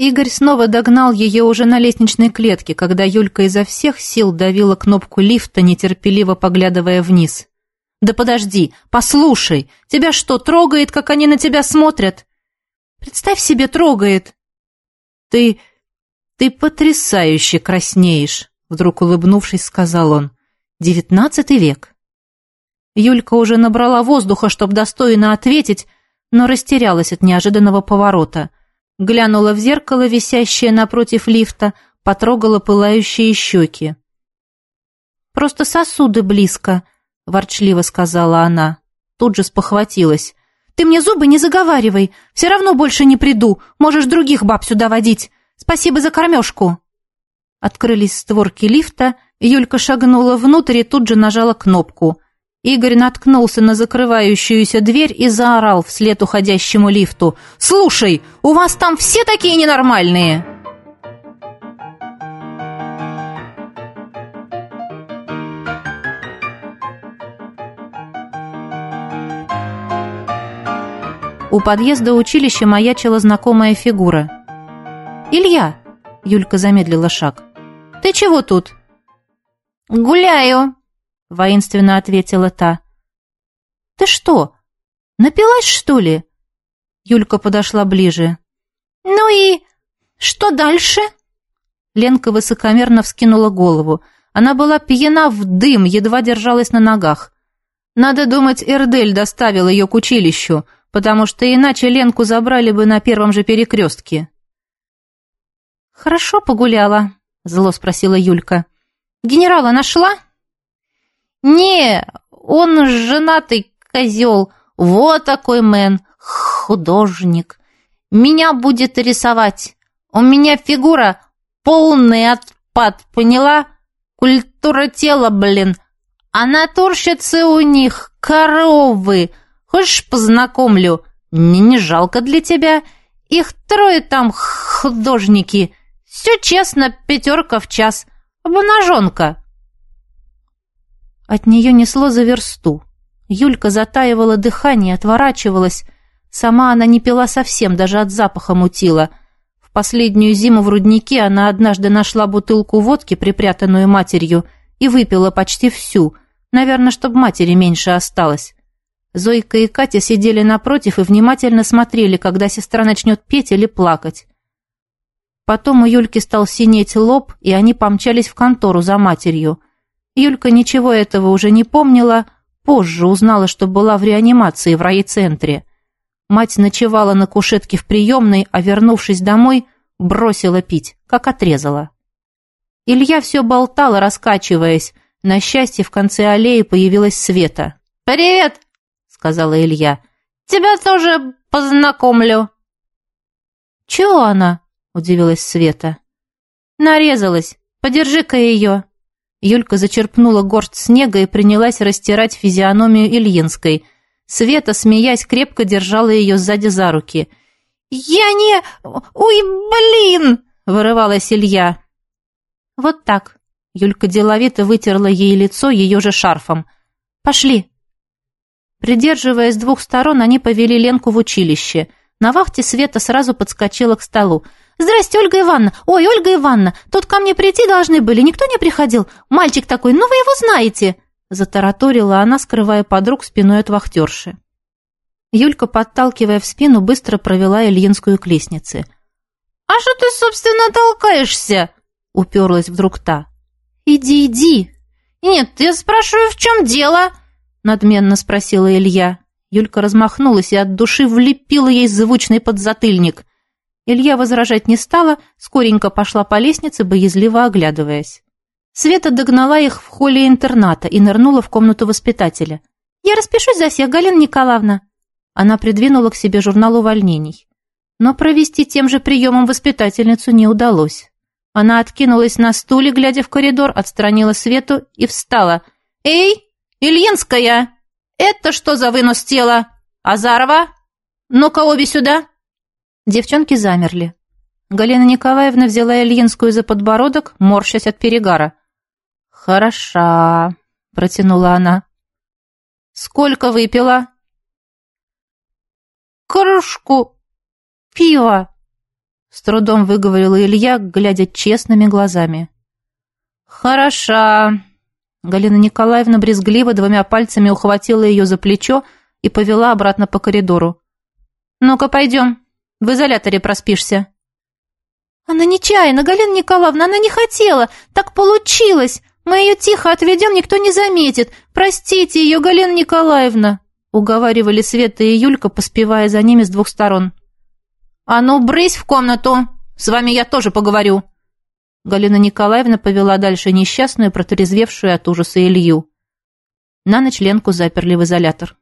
Игорь снова догнал ее уже на лестничной клетке, когда Юлька изо всех сил давила кнопку лифта, нетерпеливо поглядывая вниз. «Да подожди, послушай, тебя что, трогает, как они на тебя смотрят?» «Представь себе, трогает!» «Ты... ты потрясающе краснеешь!» Вдруг улыбнувшись, сказал он. «Девятнадцатый век». Юлька уже набрала воздуха, чтобы достойно ответить, но растерялась от неожиданного поворота – глянула в зеркало, висящее напротив лифта, потрогала пылающие щеки. «Просто сосуды близко», — ворчливо сказала она. Тут же спохватилась. «Ты мне зубы не заговаривай, все равно больше не приду, можешь других баб сюда водить. Спасибо за кормежку». Открылись створки лифта, Юлька шагнула внутрь и тут же нажала кнопку — Игорь наткнулся на закрывающуюся дверь и заорал вслед уходящему лифту. «Слушай, у вас там все такие ненормальные!» У подъезда училища маячила знакомая фигура. «Илья!» — Юлька замедлила шаг. «Ты чего тут?» «Гуляю!» — воинственно ответила та. «Ты что, напилась, что ли?» Юлька подошла ближе. «Ну и что дальше?» Ленка высокомерно вскинула голову. Она была пьяна в дым, едва держалась на ногах. Надо думать, Эрдель доставил ее к училищу, потому что иначе Ленку забрали бы на первом же перекрестке. «Хорошо погуляла», — зло спросила Юлька. «Генерала нашла?» «Не, он женатый козел, вот такой мэн, художник. Меня будет рисовать. У меня фигура полный отпад, поняла? Культура тела, блин. А натурщицы у них коровы. Хочешь, познакомлю? Мне не жалко для тебя. Их трое там художники. Все честно, пятерка в час. Обнаженка. От нее несло за версту. Юлька затаивала дыхание, отворачивалась. Сама она не пила совсем, даже от запаха мутила. В последнюю зиму в руднике она однажды нашла бутылку водки, припрятанную матерью, и выпила почти всю, наверное, чтобы матери меньше осталось. Зойка и Катя сидели напротив и внимательно смотрели, когда сестра начнет петь или плакать. Потом у Юльки стал синеть лоб, и они помчались в контору за матерью – Юлька ничего этого уже не помнила, позже узнала, что была в реанимации в райцентре. Мать ночевала на кушетке в приемной, а вернувшись домой, бросила пить, как отрезала. Илья все болтал, раскачиваясь. На счастье, в конце аллеи появилась Света. «Привет!» — сказала Илья. «Тебя тоже познакомлю». «Чего она?» — удивилась Света. «Нарезалась. Подержи-ка ее». Юлька зачерпнула горсть снега и принялась растирать физиономию Ильинской. Света, смеясь, крепко держала ее сзади за руки. «Я не... Ой, блин!» — вырывалась Илья. «Вот так». Юлька деловито вытерла ей лицо ее же шарфом. «Пошли». Придерживая с двух сторон, они повели Ленку в училище. На вахте Света сразу подскочила к столу. «Здрасте, Ольга Ивановна! Ой, Ольга Ивановна, тут ко мне прийти должны были, никто не приходил? Мальчик такой, ну вы его знаете!» Затараторила она, скрывая подруг спиной от вахтерши. Юлька, подталкивая в спину, быстро провела Ильинскую к лестнице. «А что ты, собственно, толкаешься?» Уперлась вдруг та. «Иди, иди!» «Нет, я спрашиваю, в чем дело?» Надменно спросила Илья. Юлька размахнулась и от души влепила ей звучный подзатыльник. Илья возражать не стала, скоренько пошла по лестнице, боязливо оглядываясь. Света догнала их в холле интерната и нырнула в комнату воспитателя. «Я распишусь за всех, Галина Николаевна!» Она придвинула к себе журнал увольнений. Но провести тем же приемом воспитательницу не удалось. Она откинулась на стуле, глядя в коридор, отстранила Свету и встала. «Эй, Ильинская! Это что за вынос тела? Азарова? Ну-ка обе сюда!» Девчонки замерли. Галина Николаевна взяла Ильинскую за подбородок, морщась от перегара. «Хороша», — протянула она. «Сколько выпила?» «Кружку пива», С трудом выговорила Илья, глядя честными глазами. «Хороша!» Галина Николаевна брезгливо двумя пальцами ухватила ее за плечо и повела обратно по коридору. «Ну-ка, пойдем. В изоляторе проспишься». «Она нечаянно, Галина Николаевна, она не хотела. Так получилось. Мы ее тихо отведем, никто не заметит. Простите ее, Галина Николаевна», — уговаривали Света и Юлька, поспевая за ними с двух сторон. «А ну, брысь в комнату! С вами я тоже поговорю!» Галина Николаевна повела дальше несчастную, протрезвевшую от ужаса Илью. На ночь Ленку заперли в изолятор.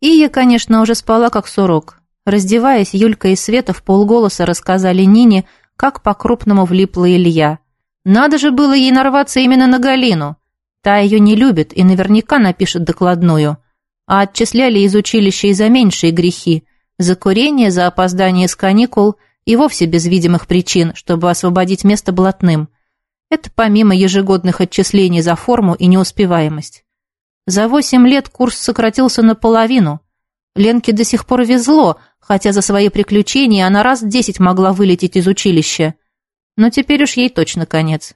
Ия, конечно, уже спала как сурок. Раздеваясь, Юлька и Света в полголоса рассказали Нине, как по-крупному влипла Илья. Надо же было ей нарваться именно на Галину. Та ее не любит и наверняка напишет докладную. А отчисляли из училища и за меньшие грехи. За курение, за опоздание с каникул – и вовсе без видимых причин, чтобы освободить место блатным. Это помимо ежегодных отчислений за форму и неуспеваемость. За восемь лет курс сократился наполовину. Ленке до сих пор везло, хотя за свои приключения она раз десять могла вылететь из училища. Но теперь уж ей точно конец.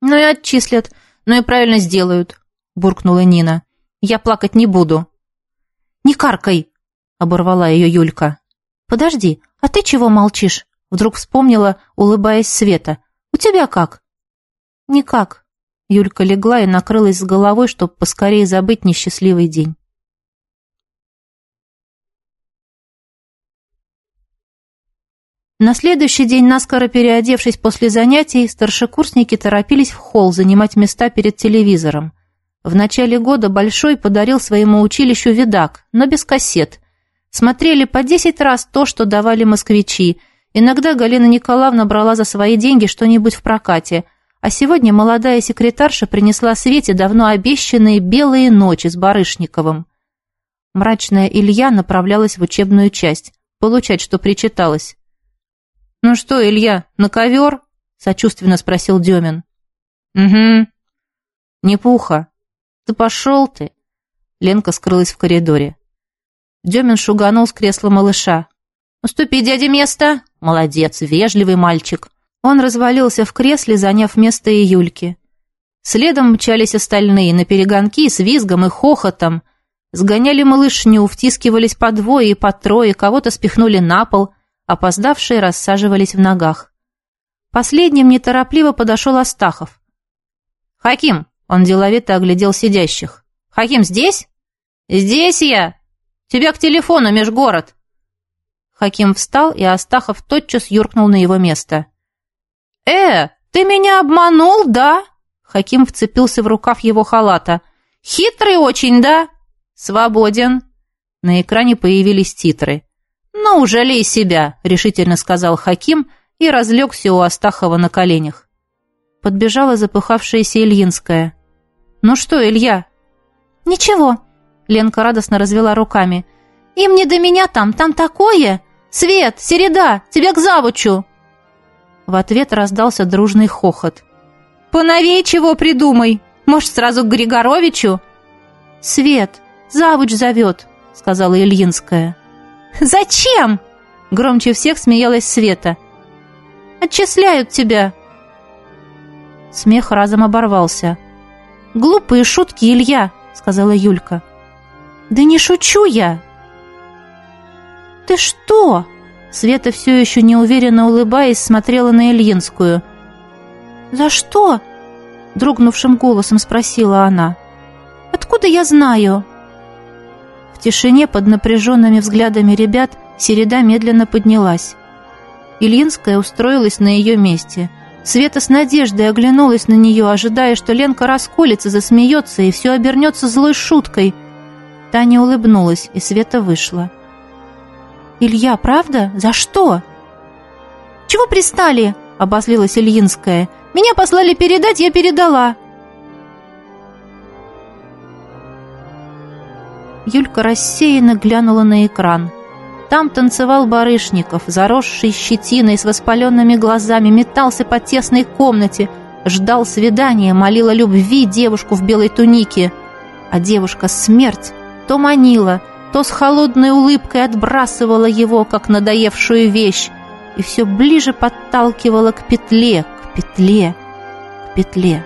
«Ну и отчислят, ну и правильно сделают», — буркнула Нина. «Я плакать не буду». «Не каркай!» — оборвала ее Юлька. «Подожди, а ты чего молчишь?» Вдруг вспомнила, улыбаясь Света. «У тебя как?» «Никак». Юлька легла и накрылась с головой, чтобы поскорее забыть несчастливый день. На следующий день, наскоро переодевшись после занятий, старшекурсники торопились в холл занимать места перед телевизором. В начале года Большой подарил своему училищу видак, но без кассет – Смотрели по десять раз то, что давали москвичи. Иногда Галина Николаевна брала за свои деньги что-нибудь в прокате. А сегодня молодая секретарша принесла Свете давно обещанные белые ночи с Барышниковым. Мрачная Илья направлялась в учебную часть, получать, что причиталось. «Ну что, Илья, на ковер?» — сочувственно спросил Демин. «Угу». «Не пуха. Да пошел ты!» Ленка скрылась в коридоре. Демин шуганул с кресла малыша. «Уступи дяде место!» «Молодец, вежливый мальчик!» Он развалился в кресле, заняв место Июльки. Следом мчались остальные, на перегонки, с визгом и хохотом. Сгоняли малышню, втискивались по двое и по трое, кого-то спихнули на пол, опоздавшие рассаживались в ногах. Последним неторопливо подошел Астахов. «Хаким!» — он деловито оглядел сидящих. «Хаким здесь?» «Здесь я!» Тебя к телефону, межгород!» Хаким встал, и Астахов тотчас юркнул на его место. «Э, ты меня обманул, да?» Хаким вцепился в рукав его халата. «Хитрый очень, да?» «Свободен». На экране появились титры. «Ну, жалей себя», — решительно сказал Хаким и разлегся у Астахова на коленях. Подбежала запыхавшаяся Ильинская. «Ну что, Илья?» «Ничего», Ленка радостно развела руками. «Им не до меня там, там такое! Свет, Середа, тебя к завучу!» В ответ раздался дружный хохот. «Поновей чего придумай! Может, сразу к Григоровичу?» «Свет, завуч зовет», — сказала Ильинская. «Зачем?» — громче всех смеялась Света. «Отчисляют тебя». Смех разом оборвался. «Глупые шутки, Илья», — сказала Юлька. «Да не шучу я!» «Ты что?» Света все еще неуверенно улыбаясь смотрела на Ильинскую. «За что?» Дрогнувшим голосом спросила она. «Откуда я знаю?» В тишине под напряженными взглядами ребят Середа медленно поднялась. Ильинская устроилась на ее месте. Света с надеждой оглянулась на нее, ожидая, что Ленка расколется, засмеется и все обернется злой шуткой – Таня улыбнулась, и Света вышла. «Илья, правда? За что?» «Чего пристали?» — обозлилась Ильинская. «Меня послали передать, я передала». Юлька рассеянно глянула на экран. Там танцевал Барышников, заросший щетиной с воспаленными глазами, метался по тесной комнате, ждал свидания, молил о любви девушку в белой тунике. А девушка смерть то манила, то с холодной улыбкой отбрасывала его, как надоевшую вещь, и все ближе подталкивала к петле, к петле, к петле.